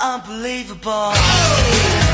unbelievable.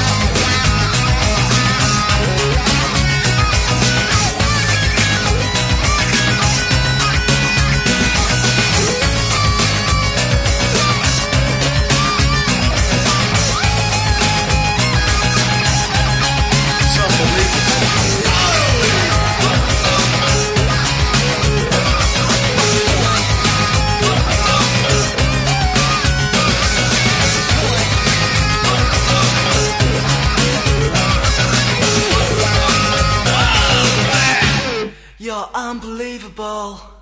Unbelievable.